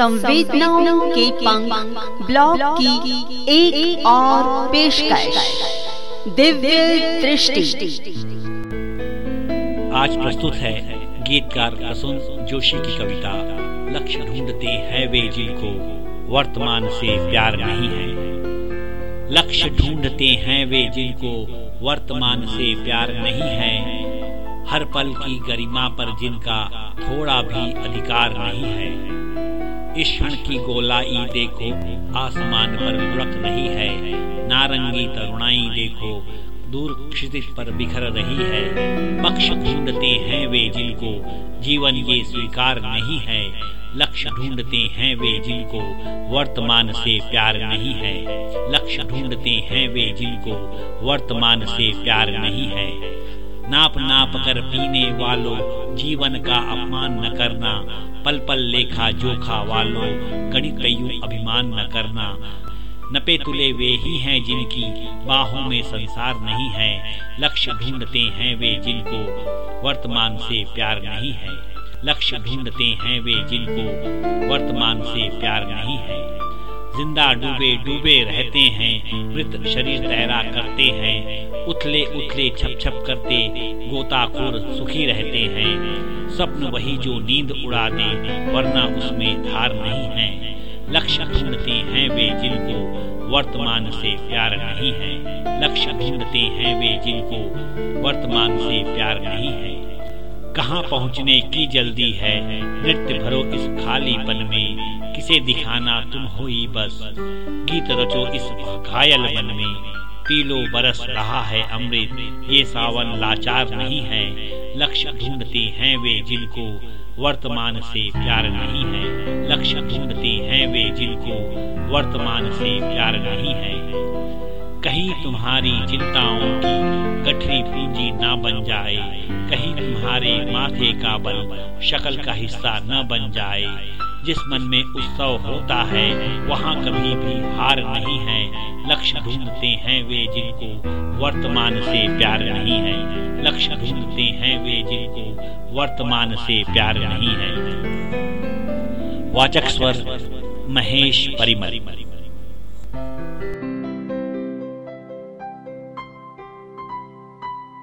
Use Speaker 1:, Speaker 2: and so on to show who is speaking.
Speaker 1: संवेदनाओं के पंख ब्लॉग की एक, एक और पेशकश। दिव्य दृष्टि।
Speaker 2: आज प्रस्तुत है गीतकार प्रसून जोशी की कविता लक्ष्य ढूंढते हैं वे जिनको वर्तमान से प्यार नहीं है। लक्ष्य ढूंढते हैं वे जिनको वर्तमान से प्यार नहीं है। हर पल की गरिमा पर जिनका थोड़ा भी अधिकार नहीं है। इस क्षण की गोलाई देखो, आसमान पर लुढ़क रही है, नारंगी तरुणाई देखो, दूर क्षितिज पर बिखर रही है पक्ष ढूंढते हैं वे जिनको जीवन ये स्वीकार नहीं है, लक्ष्य ढूंढते हैं वे जिनको वर्तमान से प्यार नहीं है, लक्ष्य ढूंढते हैं वे जिनको वर्तमान से प्यार नहीं है। नाप नाप कर पीने वालों, जीवन का अपमान न करना पल पल लेखा जोखा वालों गणित अभिमान न करना। नपे तुले वे ही हैं जिनकी बाहों में संसार नहीं है, लक्ष्य ढूंढते हैं वे जिनको वर्तमान से प्यार नहीं है। लक्ष्य ढूंढते हैं वे जिनको वर्तमान से प्यार नहीं है। ज़िंदा डूबे डूबे रहते हैं, मृत शरीर तैरा करते हैं, उथले उथले छप छप करते गोताखोर सुखी रहते हैं। स्वप्न वही जो नींद उड़ा दे, वरना उसमें धार नहीं है। लक्ष्य ढूंढते हैं वे जिनको, वर्तमान से प्यार नहीं है। लक्ष्य ढूंढते हैं वे जिनको, वर्तमान से प्यार नहीं है। कहाँ पहुँचने की जल्दी है? नृत्य भरो इस खालीपन में, किसे दिखाना तुम हो ही बस? गीत रचो इस घायल मन में, पीलो बरस रहा है अमृत, ये सावन लाचार नहीं है। लक्ष्य ढूंढते हैं वे जिनको, वर्तमान से प्यार नहीं है। लक्ष्य ढूंढते हैं वे जिनको, वर्तमान से प्यार नहीं है। कहीं तुम्हारी चिंताओं की गठरी पूंजी ना बन जाए, कहीं तुम्हारे माथे का बल शक्ल का हिस्सा न बन जाए। जिस मन में उत्सव होता है, वहाँ कभी भी हार नहीं है। लक्ष्य ढूंढते हैं वे जिनको वर्तमान से प्यार नहीं है। लक्ष्य ढूंढते हैं वे जिनको वर्तमान से प्यार नहीं है। वाचक स्वर, महेश परिमल।